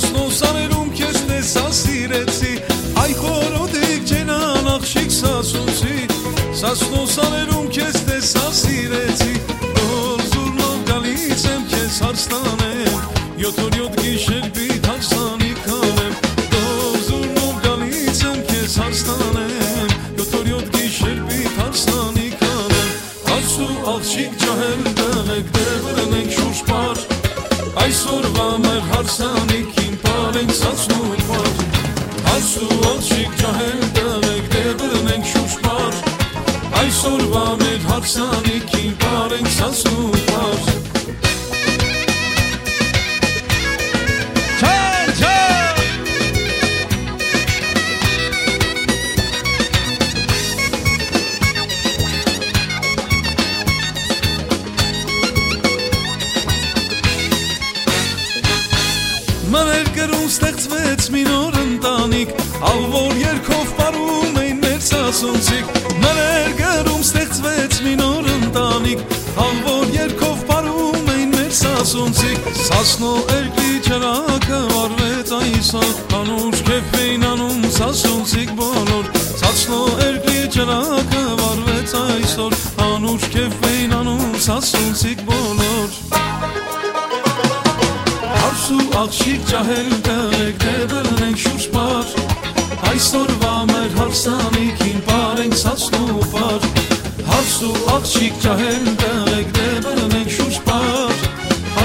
սաներում քեզ տեսա սիրեցի Այ խորոդիկ ջենան աղջիկ սասունցի Սասնո սաներում քեզ տեսա սիրեցի Որ զուրնով գալիս եմ քեզ հարստանեմ Յոթ օր յոթ գիշեր բիտ հարսանի կանեմ Որ զուրնով գալիս եմ քեզ հարստանեմ Յոթ օր յոթ գիշեր բիտ հարսանի կանեմ Հասու աղջիկ ջահել դեղեք դեղրն ենք շուշ պար Այսօրվա մեր հարսանիքին պարենք սացնու պար Հասու աղջիկ ջահել դեղեք դեղրն ենք շուշ պար Այսօրվա մեր հարսանիքին պարենք սացնու պար Ալ որ երկով պարում էին մեր սասունցիկ Մներ գրում ստեղծվեց մի նոր ընտանիք Ալ որ երկով պարում էին մեր սասունցիկ Սասնո երկրի ճրակը վարվեց այսօր Անուշ կեվ էին անում սասունցիկ բոլոր Սասնո երկրի ճրակը վարվեց այսօր Անուշ կեվ էին անում սասունցիկ բոլոր Հարսու աղջիկ ջահել տեղեք դեպրն ենք շուրջ պար Այսօրվա մեր հարսանիքին պարենք սացնու պար Հարսու աղջիկ ջահել տեղեք դեպրն ենք շուրջ պար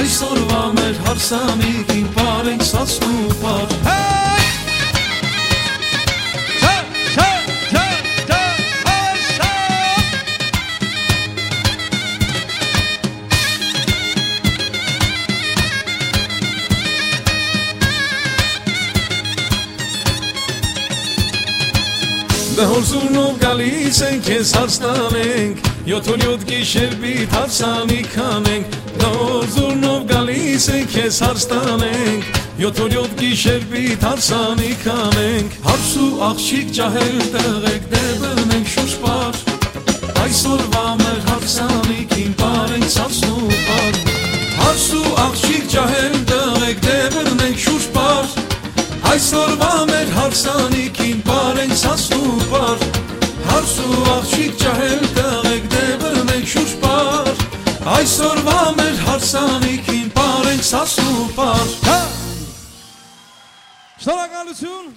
Այսօրվա մեր հարսանիքին պարենք սացնու պար Չար, Դե հորզունով գալիս ենք, քեզ հարստանենք Յոթ օր յոթ գիշեր բիտ հարսանի կանենք Դե հորզունով գալիս ենք, քեզ հարստանենք Յոթ օր յոթ գիշեր բիտ հարսանի կանենք Հարսու աղջիկ ջահել տեղեք դեպրնենք շուշպար Այսօրվա մեր հարսանիքին պարենք սացնու պար Հարսու աղջիկ ջահել տեղեք դեպրնենք շուշպար Այսօրվա մեր հարսանիքին պարենք սասնու պար Հարսու աղջիկ ջահել տեղեք դեպրն ենք շուշ պար Այսօրվա մեր հարսանիքին պարենք սասնու պար Շնորհակալություն